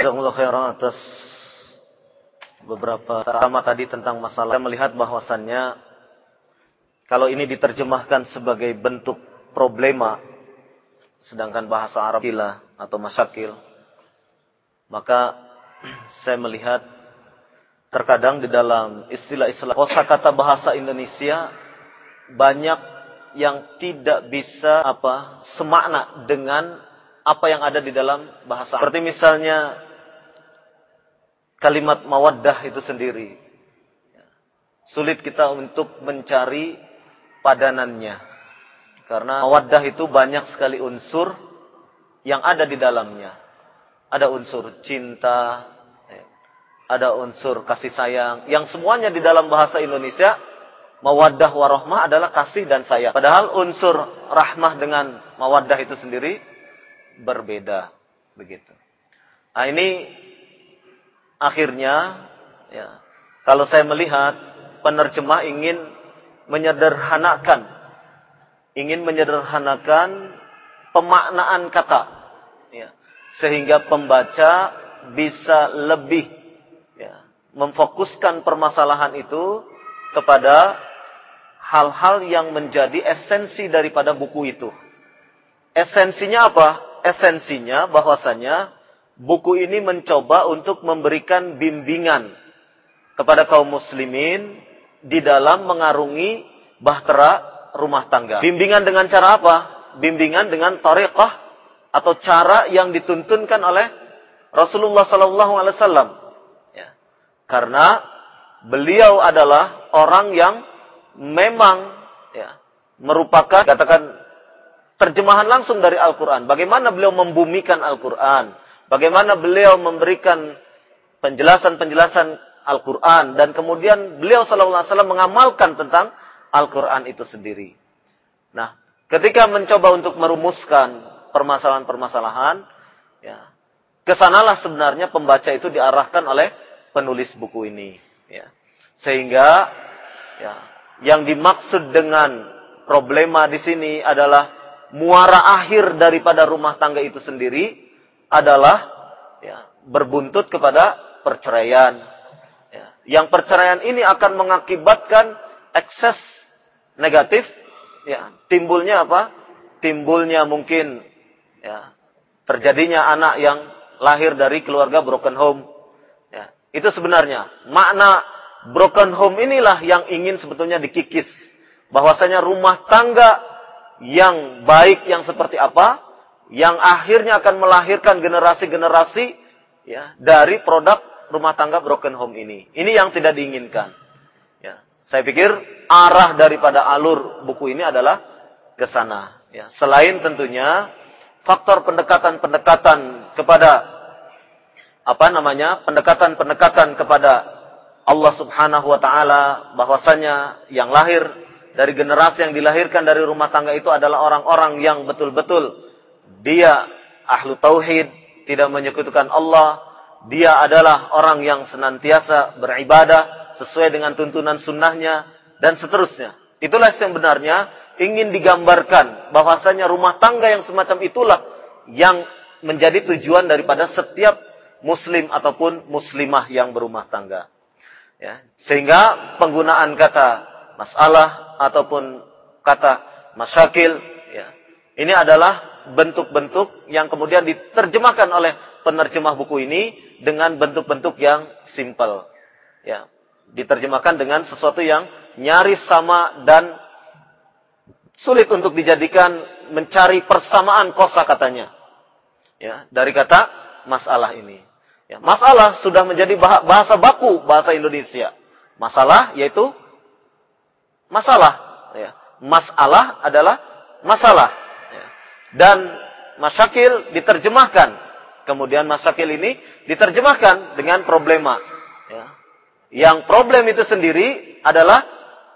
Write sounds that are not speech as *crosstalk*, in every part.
Jazakumullah khairan atas beberapa pertama tadi tentang masalah saya melihat bahwasannya kalau ini diterjemahkan sebagai bentuk problema sedangkan bahasa Arab gila atau masyakil maka saya melihat terkadang di dalam istilah-istilah kosakata bahasa Indonesia banyak yang tidak bisa apa semakna dengan apa yang ada di dalam bahasa. Seperti misalnya kalimat mawaddah itu sendiri. Sulit kita untuk mencari padanannya. Karena mawaddah itu banyak sekali unsur yang ada di dalamnya. Ada unsur cinta, ada unsur kasih sayang. Yang semuanya di dalam bahasa Indonesia, mawaddah warohmah adalah kasih dan sayang. Padahal unsur rahmah dengan mawaddah itu sendiri berbeda. Begitu. Nah ini akhirnya ya kalau saya melihat penerjemah ingin menyederhanakan ingin menyederhanakan pemaknaan kata ya sehingga pembaca bisa lebih ya memfokuskan permasalahan itu kepada hal-hal yang menjadi esensi daripada buku itu. Esensinya apa? Esensinya bahwasanya buku ini mencoba untuk memberikan bimbingan kepada kaum muslimin di dalam mengarungi bahtera rumah tangga. Bimbingan dengan cara apa? Bimbingan dengan tariqah atau cara yang dituntunkan oleh Rasulullah wasallam. Ya. Karena beliau adalah orang yang memang ya, merupakan katakan terjemahan langsung dari Al-Qur'an. Bagaimana beliau membumikan Al-Qur'an? Bagaimana beliau memberikan penjelasan-penjelasan Al-Quran dan kemudian beliau Sallallahu mengamalkan tentang Al-Quran itu sendiri. Nah, ketika mencoba untuk merumuskan permasalahan-permasalahan, ya, ke sanalah sebenarnya pembaca itu diarahkan oleh penulis buku ini. Ya. Sehingga ya, yang dimaksud dengan problema di sini adalah muara akhir daripada rumah tangga itu sendiri adalah ya, berbuntut kepada perceraian. Ya. Yang perceraian ini akan mengakibatkan ekses negatif. Ya. Timbulnya apa? Timbulnya mungkin ya, terjadinya anak yang lahir dari keluarga broken home. Ya. Itu sebenarnya makna broken home inilah yang ingin sebetulnya dikikis. Bahwasanya rumah tangga yang baik yang seperti apa yang akhirnya akan melahirkan generasi-generasi ya dari produk rumah tangga broken home ini. Ini yang tidak diinginkan. Ya, saya pikir arah daripada alur buku ini adalah ke sana. Ya, selain tentunya faktor pendekatan-pendekatan kepada apa namanya pendekatan-pendekatan kepada Allah Subhanahu Wa Taala bahwasanya yang lahir dari generasi yang dilahirkan dari rumah tangga itu adalah orang-orang yang betul-betul dia ahlu tauhid, tidak menyekutukan Allah, dia adalah orang yang senantiasa beribadah sesuai dengan tuntunan sunnahnya, dan seterusnya. Itulah yang benarnya ingin digambarkan bahwasanya rumah tangga yang semacam itulah yang menjadi tujuan daripada setiap muslim ataupun muslimah yang berumah tangga. Ya, sehingga penggunaan kata masalah ataupun kata masyakil ya, ini adalah bentuk-bentuk yang kemudian diterjemahkan oleh penerjemah buku ini dengan bentuk-bentuk yang simple. Ya, diterjemahkan dengan sesuatu yang nyaris sama dan sulit untuk dijadikan mencari persamaan kosa katanya. Ya, dari kata masalah ini. Ya, masalah sudah menjadi bahasa baku bahasa Indonesia. Masalah yaitu masalah. Ya, masalah adalah masalah dan masyakil diterjemahkan. Kemudian masyakil ini diterjemahkan dengan problema. Ya. Yang problem itu sendiri adalah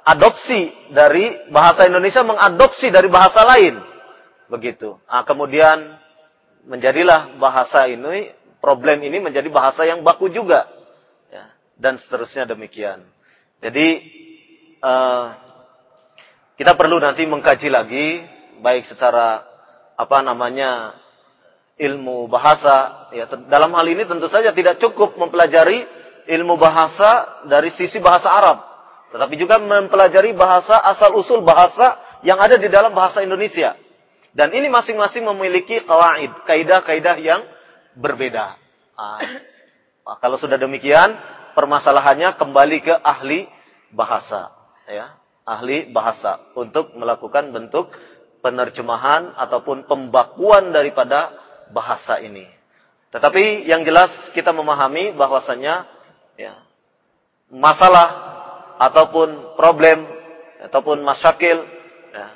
adopsi dari bahasa Indonesia mengadopsi dari bahasa lain. Begitu. Nah, kemudian menjadilah bahasa ini, problem ini menjadi bahasa yang baku juga. Ya. Dan seterusnya demikian. Jadi, uh, kita perlu nanti mengkaji lagi, baik secara apa namanya ilmu bahasa. Ya, dalam hal ini tentu saja tidak cukup mempelajari ilmu bahasa dari sisi bahasa Arab, tetapi juga mempelajari bahasa asal usul bahasa yang ada di dalam bahasa Indonesia. Dan ini masing-masing memiliki kawaid, kaidah-kaidah yang berbeda. Nah, kalau sudah demikian, permasalahannya kembali ke ahli bahasa, ya, ahli bahasa untuk melakukan bentuk penerjemahan ataupun pembakuan daripada bahasa ini. Tetapi yang jelas kita memahami bahwasanya ya, masalah ataupun problem ataupun masyakil ya,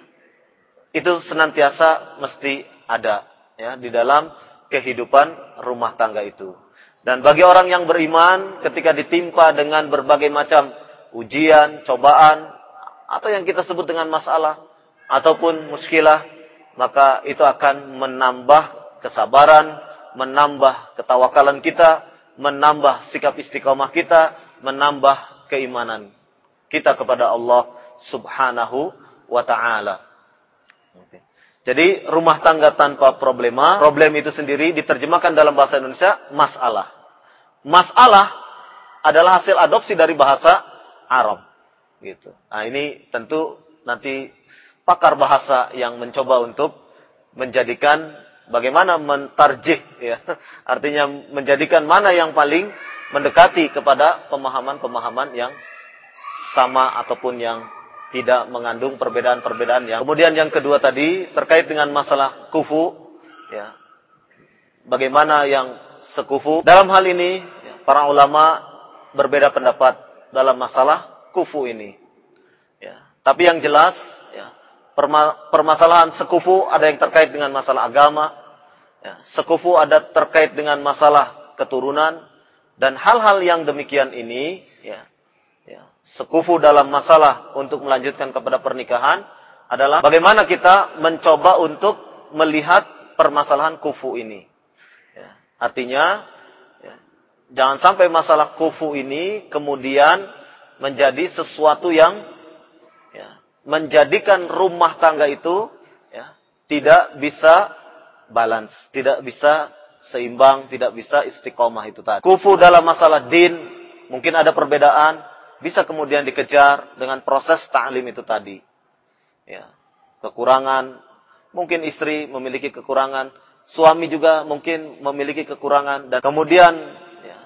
itu senantiasa mesti ada ya di dalam kehidupan rumah tangga itu. Dan bagi orang yang beriman ketika ditimpa dengan berbagai macam ujian, cobaan atau yang kita sebut dengan masalah ataupun muskilah, maka itu akan menambah kesabaran, menambah ketawakalan kita, menambah sikap istiqomah kita, menambah keimanan kita kepada Allah Subhanahu wa taala. Jadi rumah tangga tanpa problema, problem itu sendiri diterjemahkan dalam bahasa Indonesia masalah. Masalah adalah hasil adopsi dari bahasa Arab. Gitu. Nah, ini tentu nanti pakar bahasa yang mencoba untuk menjadikan bagaimana mentarjih ya. *laughs* Artinya menjadikan mana yang paling mendekati kepada pemahaman-pemahaman yang sama ataupun yang tidak mengandung perbedaan-perbedaan yang. Kemudian yang kedua tadi terkait dengan masalah kufu ya. Bagaimana yang sekufu? Dalam hal ini ya, para ulama berbeda pendapat dalam masalah kufu ini. Ya. Tapi yang jelas ya, permasalahan sekufu ada yang terkait dengan masalah agama, ya, sekufu ada terkait dengan masalah keturunan dan hal-hal yang demikian ini ya, ya, sekufu dalam masalah untuk melanjutkan kepada pernikahan adalah bagaimana kita mencoba untuk melihat permasalahan kufu ini. Ya, artinya, ya, jangan sampai masalah kufu ini kemudian menjadi sesuatu yang ya, menjadikan rumah tangga itu ya, tidak bisa balance, tidak bisa seimbang, tidak bisa istiqomah itu tadi. Kufu dalam masalah din, mungkin ada perbedaan, bisa kemudian dikejar dengan proses ta'lim itu tadi. Ya. Kekurangan, mungkin istri memiliki kekurangan, suami juga mungkin memiliki kekurangan dan kemudian ya,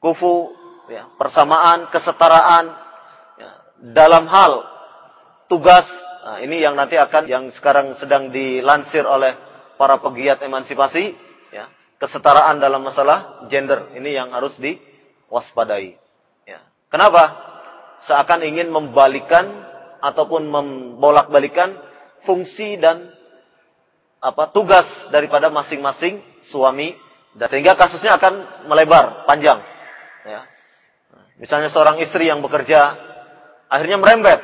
kufu, ya, persamaan, kesetaraan ya, dalam hal tugas. Nah, ini yang nanti akan yang sekarang sedang dilansir oleh para pegiat emansipasi, ya, kesetaraan dalam masalah gender ini yang harus diwaspadai. Kenapa? Seakan ingin membalikan ataupun membolak-balikan fungsi dan apa tugas daripada masing-masing suami dan sehingga kasusnya akan melebar panjang ya. misalnya seorang istri yang bekerja akhirnya merembet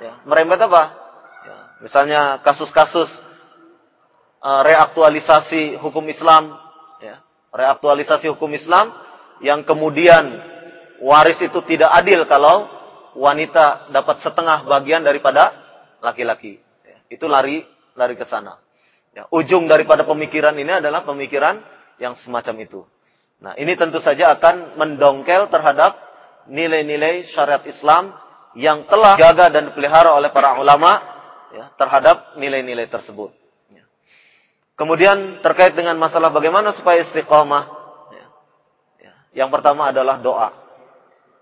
ya. merembet apa ya. misalnya kasus-kasus uh, reaktualisasi hukum Islam ya. reaktualisasi hukum Islam yang kemudian waris itu tidak adil kalau wanita dapat setengah bagian daripada laki-laki. Ya, itu lari lari ke sana. Ya, ujung daripada pemikiran ini adalah pemikiran yang semacam itu. Nah, ini tentu saja akan mendongkel terhadap nilai-nilai syariat Islam yang telah jaga dan dipelihara oleh para ulama ya, terhadap nilai-nilai tersebut. Ya. Kemudian terkait dengan masalah bagaimana supaya istiqomah, ya, ya, yang pertama adalah doa.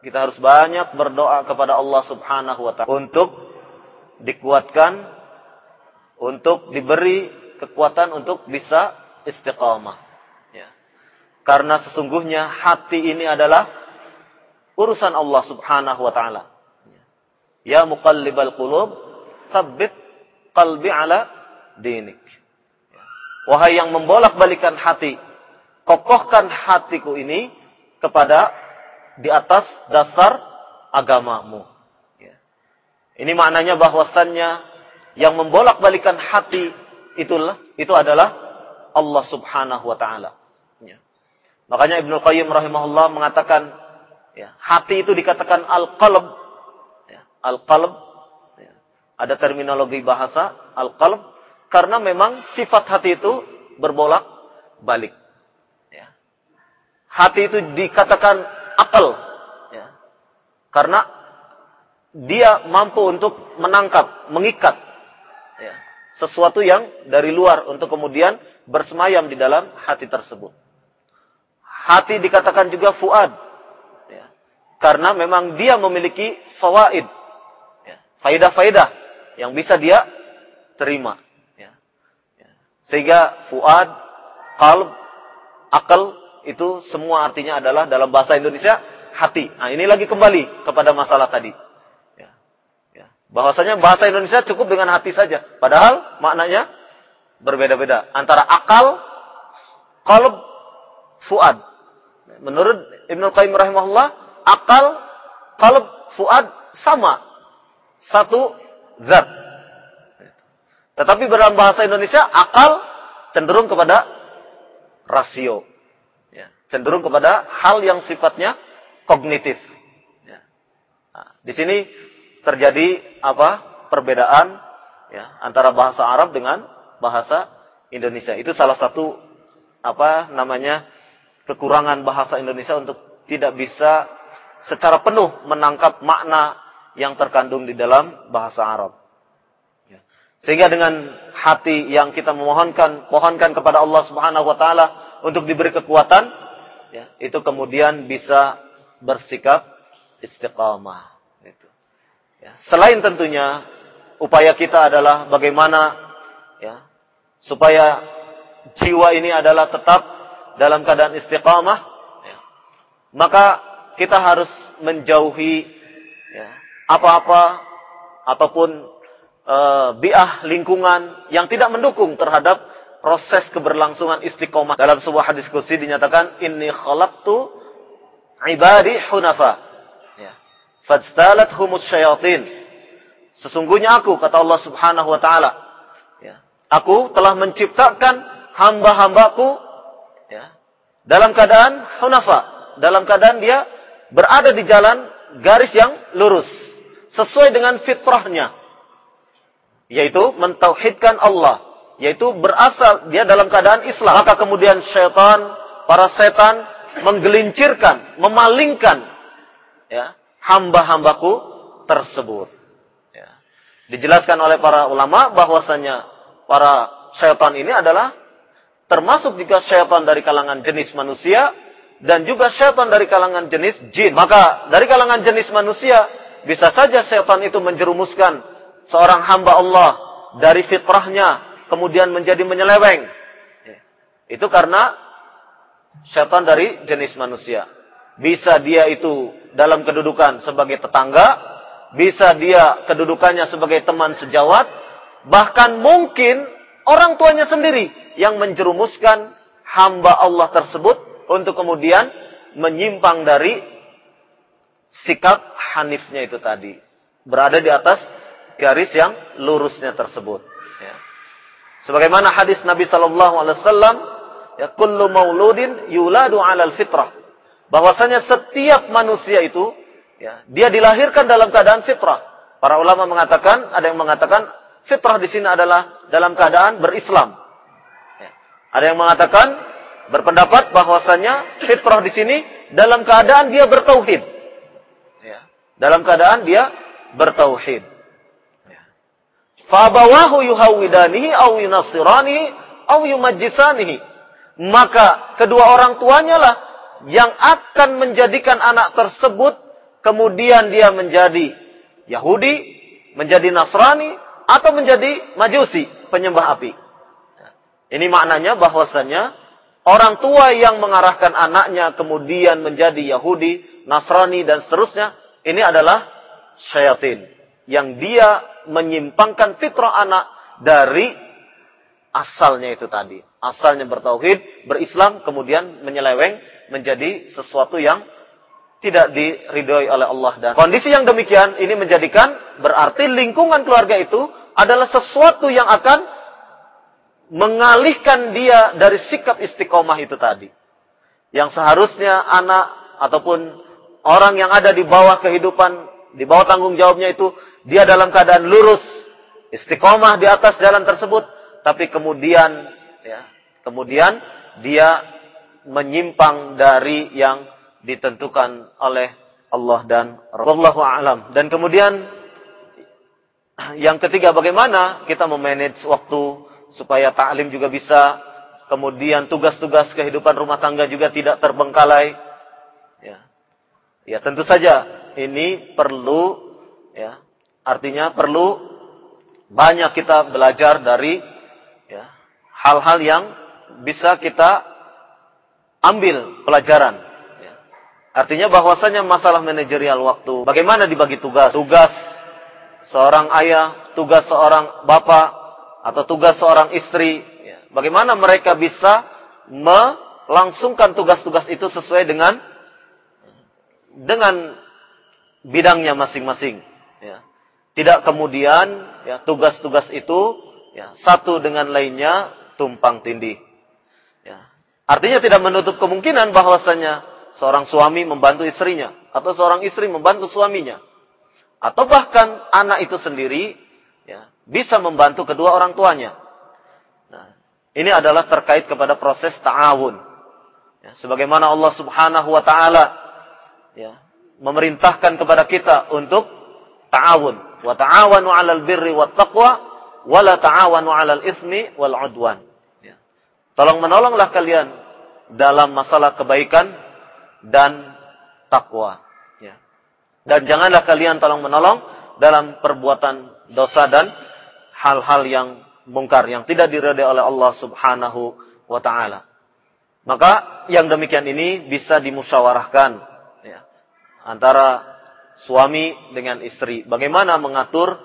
Kita harus banyak berdoa kepada Allah Subhanahu wa taala untuk dikuatkan untuk diberi kekuatan untuk bisa istiqamah. Ya. Karena sesungguhnya hati ini adalah urusan Allah Subhanahu wa taala. Ya muqallibal qulub, tsabbit qalbi ala dinik. Wahai yang membolak-balikan hati, kokohkan hatiku ini kepada di atas dasar agamamu. Ya. Ini maknanya bahwasannya yang membolak-balikan hati itulah itu adalah Allah Subhanahu wa taala. Ya. Makanya Ibnu Qayyim rahimahullah mengatakan ya, hati itu dikatakan al-qalb. Al-qalb ya. Ada terminologi bahasa al-qalb karena memang sifat hati itu berbolak balik. Ya. Hati itu dikatakan akal. Ya. Karena dia mampu untuk menangkap, mengikat ya, sesuatu yang dari luar untuk kemudian bersemayam di dalam hati tersebut. Hati dikatakan juga fuad, ya, karena memang dia memiliki fawaid, faidah-faidah yang bisa dia terima. Ya, ya. Sehingga fuad, kalb, akal itu semua artinya adalah dalam bahasa Indonesia hati. Nah ini lagi kembali kepada masalah tadi Bahwasanya bahasa Indonesia cukup dengan hati saja. Padahal maknanya berbeda-beda. Antara akal, kalb, fuad. Menurut Ibnu Qayyim rahimahullah, akal, kalb, fuad sama. Satu zat. Tetapi dalam bahasa Indonesia, akal cenderung kepada rasio. Ya, cenderung kepada hal yang sifatnya kognitif. Ya. Nah, di sini terjadi apa perbedaan ya antara bahasa Arab dengan bahasa Indonesia. Itu salah satu apa namanya kekurangan bahasa Indonesia untuk tidak bisa secara penuh menangkap makna yang terkandung di dalam bahasa Arab. Ya. Sehingga dengan hati yang kita memohonkan, mohonkan kepada Allah Subhanahu wa taala untuk diberi kekuatan, ya, itu kemudian bisa bersikap istiqamah. Ya, selain tentunya upaya kita adalah bagaimana ya supaya jiwa ini adalah tetap dalam keadaan istiqamah, ya, maka kita harus menjauhi ya, apa-apa ataupun e, biah lingkungan yang tidak mendukung terhadap proses keberlangsungan istiqomah. Dalam sebuah hadis kursi dinyatakan inni khalaqtu ibadi hunafa Fajtalat humus syayatin. Sesungguhnya aku, kata Allah subhanahu wa ta'ala. Ya, aku telah menciptakan hamba-hambaku ya, dalam keadaan hunafa. Dalam keadaan dia berada di jalan garis yang lurus. Sesuai dengan fitrahnya. Yaitu mentauhidkan Allah. Yaitu berasal dia dalam keadaan Islam. Maka kemudian syaitan, para setan menggelincirkan, memalingkan ya, hamba-hambaku tersebut. Ya. Dijelaskan oleh para ulama bahwasanya para syaitan ini adalah termasuk juga syaitan dari kalangan jenis manusia dan juga syaitan dari kalangan jenis jin. Maka dari kalangan jenis manusia bisa saja syaitan itu menjerumuskan seorang hamba Allah dari fitrahnya kemudian menjadi menyeleweng. Itu karena syaitan dari jenis manusia. Bisa dia itu dalam kedudukan sebagai tetangga, bisa dia kedudukannya sebagai teman sejawat, bahkan mungkin orang tuanya sendiri yang menjerumuskan hamba Allah tersebut untuk kemudian menyimpang dari sikap hanifnya itu tadi. Berada di atas garis yang lurusnya tersebut. Ya. Sebagaimana hadis Nabi Shallallahu Alaihi Wasallam, ya kullu mauludin yuladu alal fitrah bahwasanya setiap manusia itu ya, dia dilahirkan dalam keadaan fitrah. Para ulama mengatakan, ada yang mengatakan fitrah di sini adalah dalam keadaan berislam. Ya. Ada yang mengatakan berpendapat bahwasanya fitrah di sini dalam keadaan dia bertauhid. Dalam keadaan dia bertauhid. Fabawahu yuhawidanihi au yunasiranihi au yumajjisanihi. Maka kedua orang tuanya lah yang akan menjadikan anak tersebut kemudian dia menjadi Yahudi, menjadi Nasrani, atau menjadi Majusi, penyembah api. Ini maknanya bahwasanya orang tua yang mengarahkan anaknya kemudian menjadi Yahudi, Nasrani, dan seterusnya, ini adalah syaitan. Yang dia menyimpangkan fitrah anak dari asalnya itu tadi. Asalnya bertauhid, berislam, kemudian menyeleweng menjadi sesuatu yang tidak diridhoi oleh Allah dan kondisi yang demikian ini menjadikan berarti lingkungan keluarga itu adalah sesuatu yang akan mengalihkan dia dari sikap istiqomah itu tadi. Yang seharusnya anak ataupun orang yang ada di bawah kehidupan, di bawah tanggung jawabnya itu, dia dalam keadaan lurus, istiqomah di atas jalan tersebut, tapi kemudian ya, kemudian dia menyimpang dari yang ditentukan oleh Allah dan Rasulullah alam. Dan kemudian yang ketiga bagaimana kita memanage waktu supaya taklim juga bisa kemudian tugas-tugas kehidupan rumah tangga juga tidak terbengkalai. Ya. Tentu saja ini perlu ya, artinya perlu banyak kita belajar dari ya, hal-hal yang bisa kita ambil pelajaran. Ya. Artinya bahwasanya masalah manajerial waktu, bagaimana dibagi tugas? Tugas seorang ayah, tugas seorang bapak, atau tugas seorang istri. Ya. Bagaimana mereka bisa melangsungkan tugas-tugas itu sesuai dengan dengan bidangnya masing-masing. Ya. Tidak kemudian ya tugas-tugas itu ya satu dengan lainnya tumpang tindih. Ya. Artinya tidak menutup kemungkinan bahwasanya seorang suami membantu istrinya atau seorang istri membantu suaminya. Atau bahkan anak itu sendiri ya, bisa membantu kedua orang tuanya. Nah, ini adalah terkait kepada proses ta'awun. Ya, sebagaimana Allah Subhanahu wa taala ya, memerintahkan kepada kita untuk ta'awun. Wa ta'awanu 'alal birri wat taqwa wa la ta'awanu 'alal itsmi wal 'udwan. Tolong menolonglah kalian dalam masalah kebaikan dan takwa. Ya. Dan janganlah kalian tolong menolong dalam perbuatan dosa dan hal-hal yang mungkar yang tidak diridai oleh Allah Subhanahu wa taala. Maka yang demikian ini bisa dimusyawarahkan ya, antara suami dengan istri. Bagaimana mengatur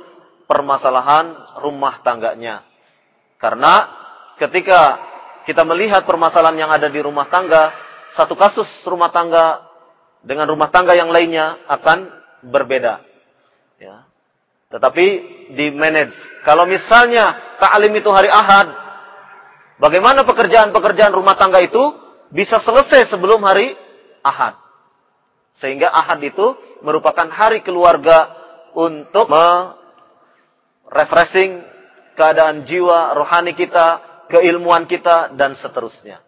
permasalahan rumah tangganya. Karena ketika kita melihat permasalahan yang ada di rumah tangga, satu kasus rumah tangga dengan rumah tangga yang lainnya akan berbeda. Ya. Tetapi di manage. Kalau misalnya ta'lim itu hari Ahad, bagaimana pekerjaan-pekerjaan rumah tangga itu bisa selesai sebelum hari Ahad? Sehingga Ahad itu merupakan hari keluarga untuk refreshing keadaan jiwa rohani kita, keilmuan kita, dan seterusnya.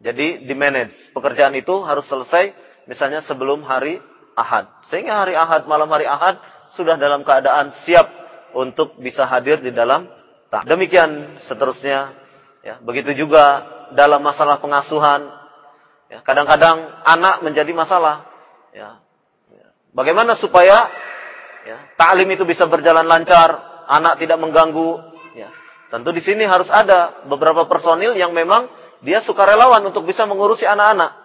Jadi di manage. Pekerjaan itu harus selesai misalnya sebelum hari Ahad. Sehingga hari Ahad, malam hari Ahad, sudah dalam keadaan siap untuk bisa hadir di dalam tak. Demikian seterusnya. Ya, begitu juga dalam masalah pengasuhan. Ya, kadang-kadang anak menjadi masalah. Ya. ya. Bagaimana supaya ya, taklim itu bisa berjalan lancar, anak tidak mengganggu, Tentu di sini harus ada beberapa personil yang memang dia sukarelawan untuk bisa mengurusi anak-anak.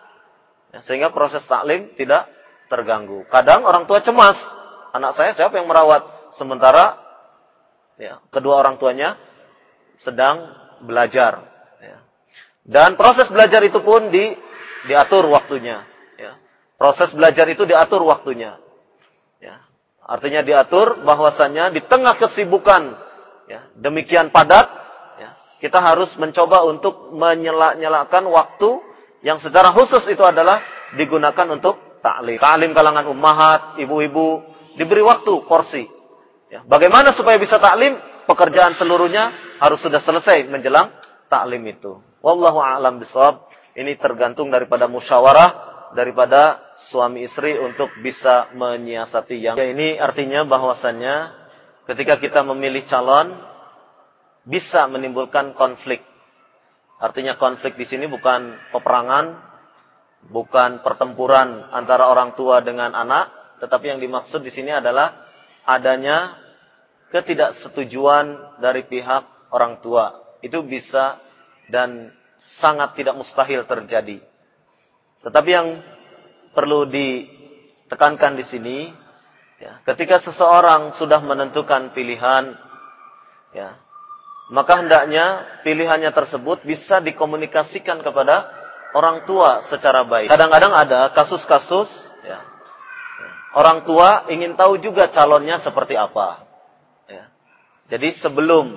Ya, sehingga proses taklim tidak terganggu. Kadang orang tua cemas. Anak saya siapa yang merawat? Sementara ya, kedua orang tuanya sedang belajar. Ya. Dan proses belajar itu pun di, diatur waktunya. Proses belajar itu diatur waktunya. Ya. Artinya diatur bahwasannya di tengah kesibukan ya, demikian padat, ya, kita harus mencoba untuk menyela-nyelakan waktu yang secara khusus itu adalah digunakan untuk taklim. Taklim kalangan ummahat, ibu-ibu, diberi waktu, porsi. Ya, bagaimana supaya bisa taklim? Pekerjaan seluruhnya harus sudah selesai menjelang taklim itu. Wallahu a'lam bishawab. Ini tergantung daripada musyawarah daripada suami istri untuk bisa menyiasati yang ya, ini artinya bahwasannya ketika kita memilih calon bisa menimbulkan konflik. Artinya konflik di sini bukan peperangan, bukan pertempuran antara orang tua dengan anak, tetapi yang dimaksud di sini adalah adanya ketidaksetujuan dari pihak orang tua. Itu bisa dan sangat tidak mustahil terjadi. Tetapi yang perlu ditekankan di sini Ya, ketika seseorang sudah menentukan pilihan, ya, maka hendaknya pilihannya tersebut bisa dikomunikasikan kepada orang tua secara baik. Kadang-kadang ada kasus-kasus, ya, orang tua ingin tahu juga calonnya seperti apa. Ya. Jadi sebelum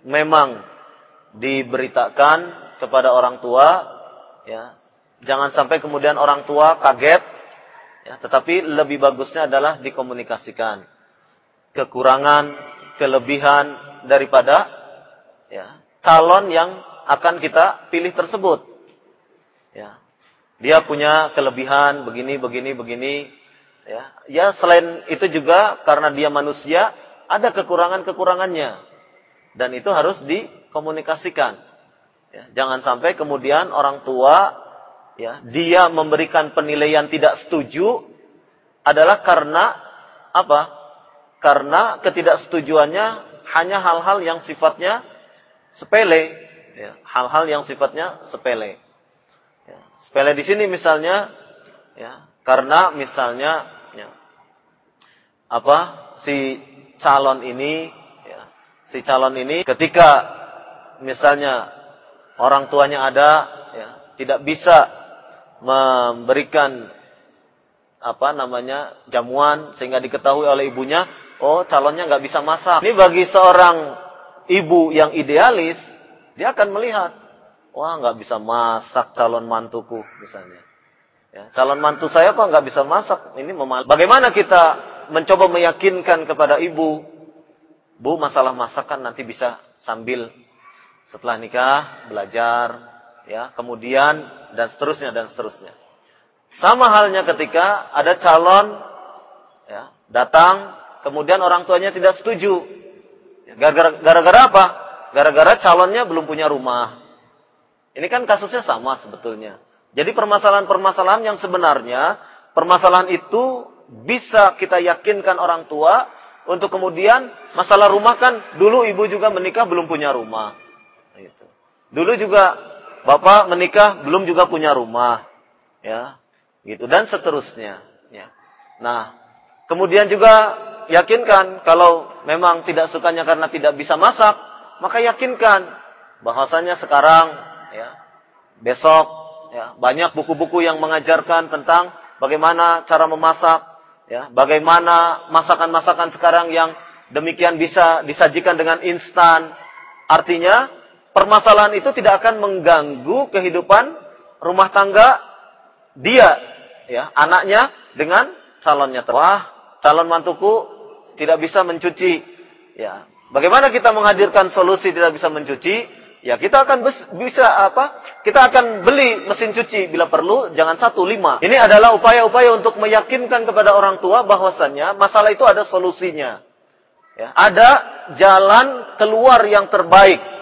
memang diberitakan kepada orang tua, ya, jangan sampai kemudian orang tua kaget Ya, tetapi lebih bagusnya adalah dikomunikasikan kekurangan, kelebihan daripada ya, calon yang akan kita pilih tersebut. Ya. Dia punya kelebihan begini begini begini ya. Ya selain itu juga karena dia manusia ada kekurangan-kekurangannya. Dan itu harus dikomunikasikan. Ya, jangan sampai kemudian orang tua ya dia memberikan penilaian tidak setuju adalah karena apa? Karena ketidaksetujuannya hanya hal-hal yang sifatnya sepele, ya, hal-hal yang sifatnya sepele. Ya, sepele di sini misalnya, ya, karena misalnya, ya, apa si calon ini, ya, si calon ini ketika misalnya orang tuanya ada, ya, tidak bisa memberikan apa namanya jamuan sehingga diketahui oleh ibunya oh calonnya nggak bisa masak. Ini bagi seorang ibu yang idealis dia akan melihat wah nggak bisa masak calon mantuku misalnya. Ya, calon mantu saya kok nggak bisa masak? Ini memal bagaimana kita mencoba meyakinkan kepada ibu bu masalah masakan nanti bisa sambil setelah nikah belajar ya kemudian dan seterusnya dan seterusnya sama halnya ketika ada calon ya, datang, kemudian orang tuanya tidak setuju. Gara-gara apa? Gara-gara calonnya belum punya rumah. Ini kan kasusnya sama sebetulnya. Jadi permasalahan-permasalahan yang sebenarnya, permasalahan itu bisa kita yakinkan orang tua untuk kemudian masalah rumah kan dulu ibu juga menikah belum punya rumah. Gitu. Dulu juga bapak menikah belum juga punya rumah. Ya, gitu dan seterusnya ya. Nah, kemudian juga yakinkan kalau memang tidak sukanya karena tidak bisa masak, maka yakinkan bahwasanya sekarang ya besok ya banyak buku-buku yang mengajarkan tentang bagaimana cara memasak ya, bagaimana masakan-masakan sekarang yang demikian bisa disajikan dengan instan. Artinya permasalahan itu tidak akan mengganggu kehidupan rumah tangga dia ya anaknya dengan calonnya wah calon mantuku tidak bisa mencuci. Ya bagaimana kita menghadirkan solusi tidak bisa mencuci? Ya kita akan bisa apa kita akan beli mesin cuci bila perlu jangan satu lima. Ini adalah upaya-upaya untuk meyakinkan kepada orang tua bahwasannya masalah itu ada solusinya. Ya ada jalan keluar yang terbaik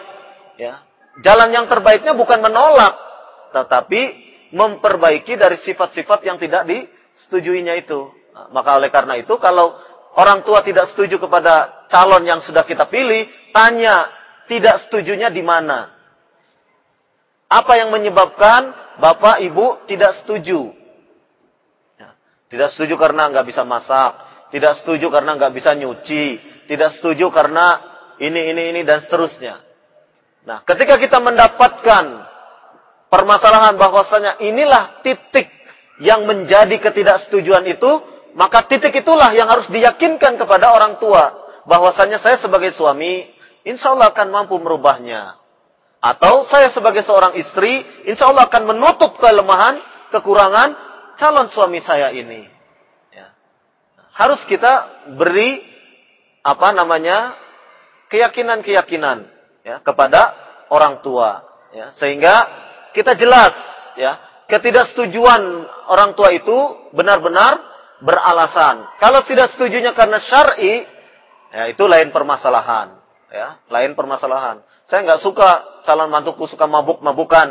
ya jalan yang terbaiknya bukan menolak tetapi memperbaiki dari sifat-sifat yang tidak disetujuinya itu. Nah, maka oleh karena itu kalau orang tua tidak setuju kepada calon yang sudah kita pilih, tanya tidak setujunya di mana. Apa yang menyebabkan bapak ibu tidak setuju? Ya, tidak setuju karena nggak bisa masak, tidak setuju karena nggak bisa nyuci, tidak setuju karena ini ini ini dan seterusnya. Nah, ketika kita mendapatkan permasalahan bahwasanya inilah titik yang menjadi ketidaksetujuan itu, maka titik itulah yang harus diyakinkan kepada orang tua bahwasanya saya sebagai suami insya Allah akan mampu merubahnya. Atau saya sebagai seorang istri insya Allah akan menutup kelemahan, kekurangan calon suami saya ini. Ya. Harus kita beri apa namanya keyakinan-keyakinan ya, kepada orang tua ya, sehingga kita jelas ya, ketidaksetujuan orang tua itu benar-benar beralasan. Kalau tidak setujunya karena syar'i, ya itu lain permasalahan, ya, lain permasalahan. Saya nggak suka calon mantuku suka mabuk-mabukan.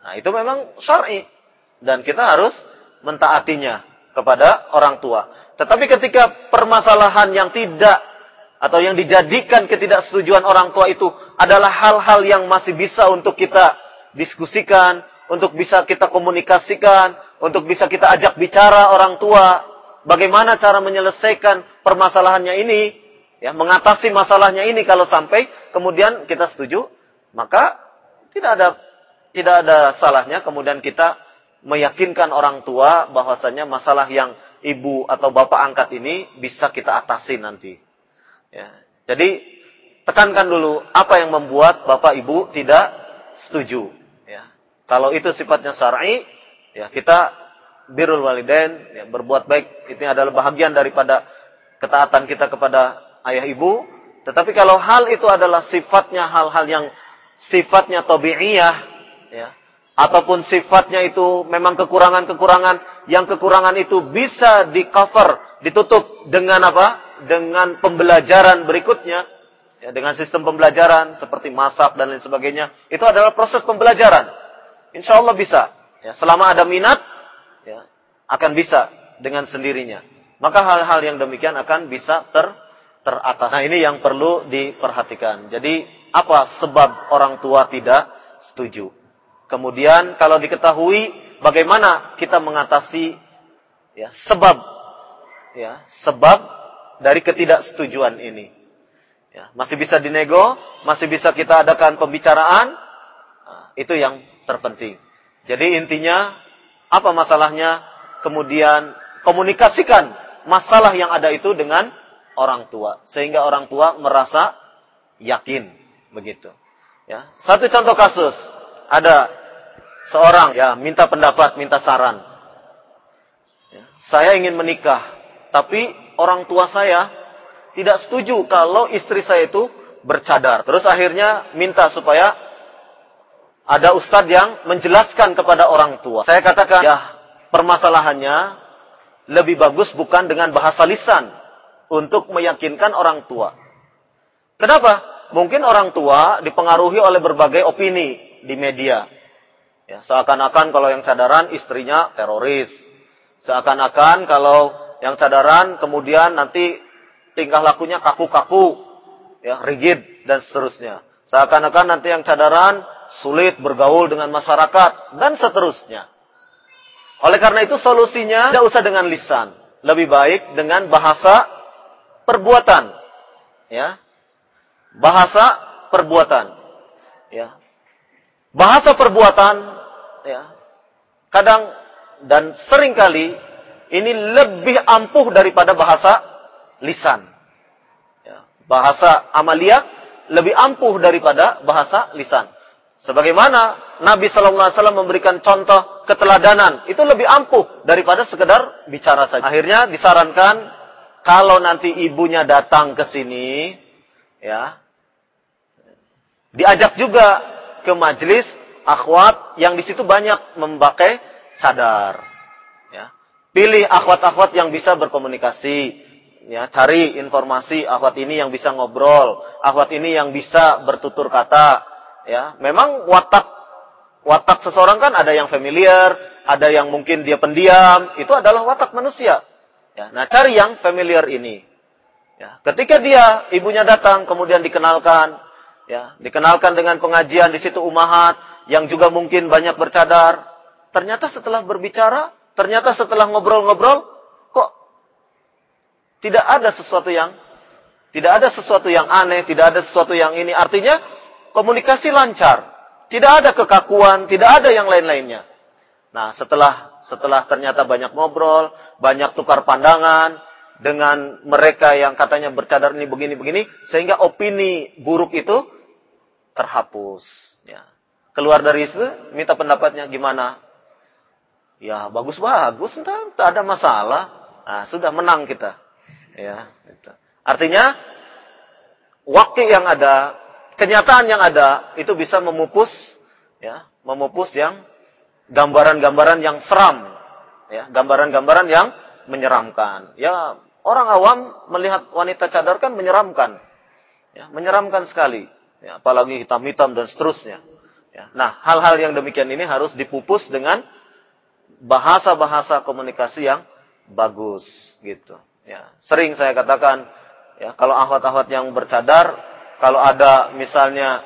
Nah, itu memang syar'i dan kita harus mentaatinya kepada orang tua. Tetapi ketika permasalahan yang tidak atau yang dijadikan ketidaksetujuan orang tua itu adalah hal-hal yang masih bisa untuk kita diskusikan, untuk bisa kita komunikasikan, untuk bisa kita ajak bicara orang tua, bagaimana cara menyelesaikan permasalahannya ini, ya, mengatasi masalahnya ini kalau sampai kemudian kita setuju, maka tidak ada tidak ada salahnya kemudian kita meyakinkan orang tua bahwasanya masalah yang ibu atau bapak angkat ini bisa kita atasi nanti. Ya. Jadi tekankan dulu apa yang membuat bapak ibu tidak setuju. Kalau itu sifatnya syar'i, ya kita birrul walidain, ya, berbuat baik itu adalah bahagian daripada ketaatan kita kepada ayah ibu. Tetapi kalau hal itu adalah sifatnya hal-hal yang sifatnya tabi'iyah, ya, ataupun sifatnya itu memang kekurangan-kekurangan yang kekurangan itu bisa di cover, ditutup dengan apa? Dengan pembelajaran berikutnya, ya, dengan sistem pembelajaran seperti masak dan lain sebagainya. Itu adalah proses pembelajaran. Insya Allah bisa. Ya, selama ada minat, ya, akan bisa dengan sendirinya. Maka hal-hal yang demikian akan bisa ter teratas. Nah ini yang perlu diperhatikan. Jadi apa sebab orang tua tidak setuju? Kemudian kalau diketahui bagaimana kita mengatasi ya sebab ya sebab dari ketidaksetujuan ini. Ya, masih bisa dinego, masih bisa kita adakan pembicaraan, itu yang terpenting. Jadi intinya apa masalahnya? Kemudian komunikasikan masalah yang ada itu dengan orang tua sehingga orang tua merasa yakin begitu. Ya. Satu contoh kasus ada seorang ya minta pendapat, minta saran. Ya, saya ingin menikah, tapi orang tua saya tidak setuju kalau istri saya itu bercadar. Terus akhirnya minta supaya ada ustadz yang menjelaskan kepada orang tua. Saya katakan, ya permasalahannya lebih bagus bukan dengan bahasa lisan untuk meyakinkan orang tua. Kenapa? Mungkin orang tua dipengaruhi oleh berbagai opini di media. Ya, seakan-akan kalau yang cadaran istrinya teroris. Seakan-akan kalau yang cadaran kemudian nanti tingkah lakunya kaku-kaku, ya, rigid dan seterusnya. Seakan-akan nanti yang cadaran sulit bergaul dengan masyarakat dan seterusnya. Oleh karena itu solusinya tidak usah dengan lisan, lebih baik dengan bahasa perbuatan. Ya. Bahasa perbuatan. Ya. Bahasa perbuatan ya, kadang dan sering kali ini lebih ampuh daripada bahasa lisan. Ya, bahasa amalia lebih ampuh daripada bahasa lisan. Sebagaimana Nabi Shallallahu Alaihi Wasallam memberikan contoh keteladanan itu lebih ampuh daripada sekedar bicara saja. Akhirnya disarankan kalau nanti ibunya datang ke sini, ya, diajak juga ke majelis akhwat yang di situ banyak memakai cadar. Pilih akhwat-akhwat yang bisa berkomunikasi. Ya, cari informasi akhwat ini yang bisa ngobrol, akhwat ini yang bisa bertutur kata. Ya, memang watak watak seseorang kan ada yang familiar, ada yang mungkin dia pendiam, itu adalah watak manusia. Ya, nah cari yang familiar ini. Ya, ketika dia ibunya datang kemudian dikenalkan, ya, dikenalkan dengan pengajian di situ umahat, yang juga mungkin banyak bercadar, ternyata setelah berbicara, ternyata setelah ngobrol-ngobrol, kok tidak ada sesuatu yang tidak ada sesuatu yang aneh, tidak ada sesuatu yang ini. Artinya komunikasi lancar, tidak ada kekakuan, tidak ada yang lain-lainnya. Nah, setelah setelah ternyata banyak ngobrol, banyak tukar pandangan dengan mereka yang katanya bercadar ini begini-begini, sehingga opini buruk itu terhapus. Ya. Keluar dari itu, minta pendapatnya gimana? Ya, bagus-bagus, tak ada masalah. Nah, sudah menang kita. Ya, gitu. Artinya, waktu yang ada, kenyataan yang ada, itu bisa memupus, ya, memupus yang gambaran-gambaran yang seram, ya, gambaran-gambaran yang menyeramkan. Ya, orang awam melihat wanita cadar kan menyeramkan, ya, menyeramkan sekali, ya, apalagi hitam-hitam dan seterusnya. Ya. Nah, hal-hal yang demikian ini harus dipupus dengan bahasa-bahasa komunikasi yang bagus gitu. Ya. Sering saya katakan, ya kalau ahwat-ahwat yang bercadar, kalau ada misalnya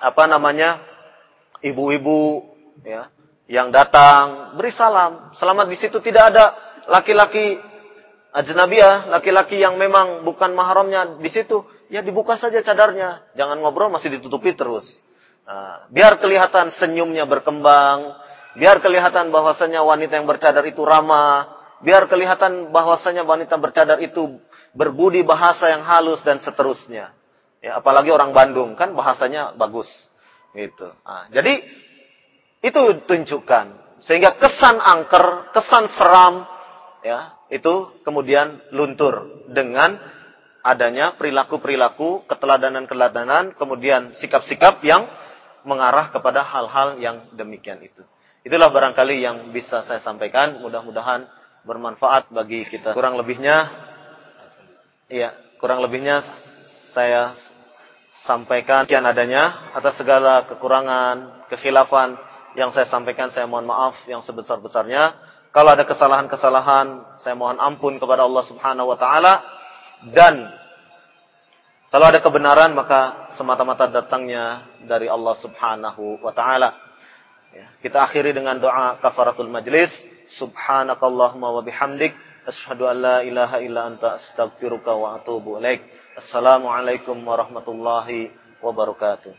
apa namanya ibu-ibu ya yang datang beri salam. Selamat di situ tidak ada laki-laki ajnabiyah, laki-laki yang memang bukan mahramnya di situ, ya dibuka saja cadarnya. Jangan ngobrol masih ditutupi terus. Nah, biar kelihatan senyumnya berkembang, biar kelihatan bahwasanya wanita yang bercadar itu ramah, biar kelihatan bahwasanya wanita bercadar itu berbudi bahasa yang halus dan seterusnya. Ya, apalagi orang Bandung kan bahasanya bagus, gitu. Nah, jadi itu tunjukkan sehingga kesan angker, kesan seram, ya itu kemudian luntur dengan adanya perilaku-perilaku keteladanan-keteladanan, kemudian sikap-sikap yang mengarah kepada hal-hal yang demikian itu. Itulah barangkali yang bisa saya sampaikan. Mudah-mudahan bermanfaat bagi kita. Kurang lebihnya, iya, kurang lebihnya saya sampaikan kian adanya atas segala kekurangan, kekhilafan yang saya sampaikan saya mohon maaf yang sebesar-besarnya. Kalau ada kesalahan-kesalahan, saya mohon ampun kepada Allah Subhanahu wa taala dan kalau ada kebenaran maka semata-mata datangnya dari Allah Subhanahu wa taala. Ya, kita akhiri dengan doa kafaratul majlis. Subhanakallahumma wa bihamdik. Asyhadu an la ilaha illa anta astaghfiruka wa atubu ilaik. Assalamualaikum warahmatullahi wabarakatuh.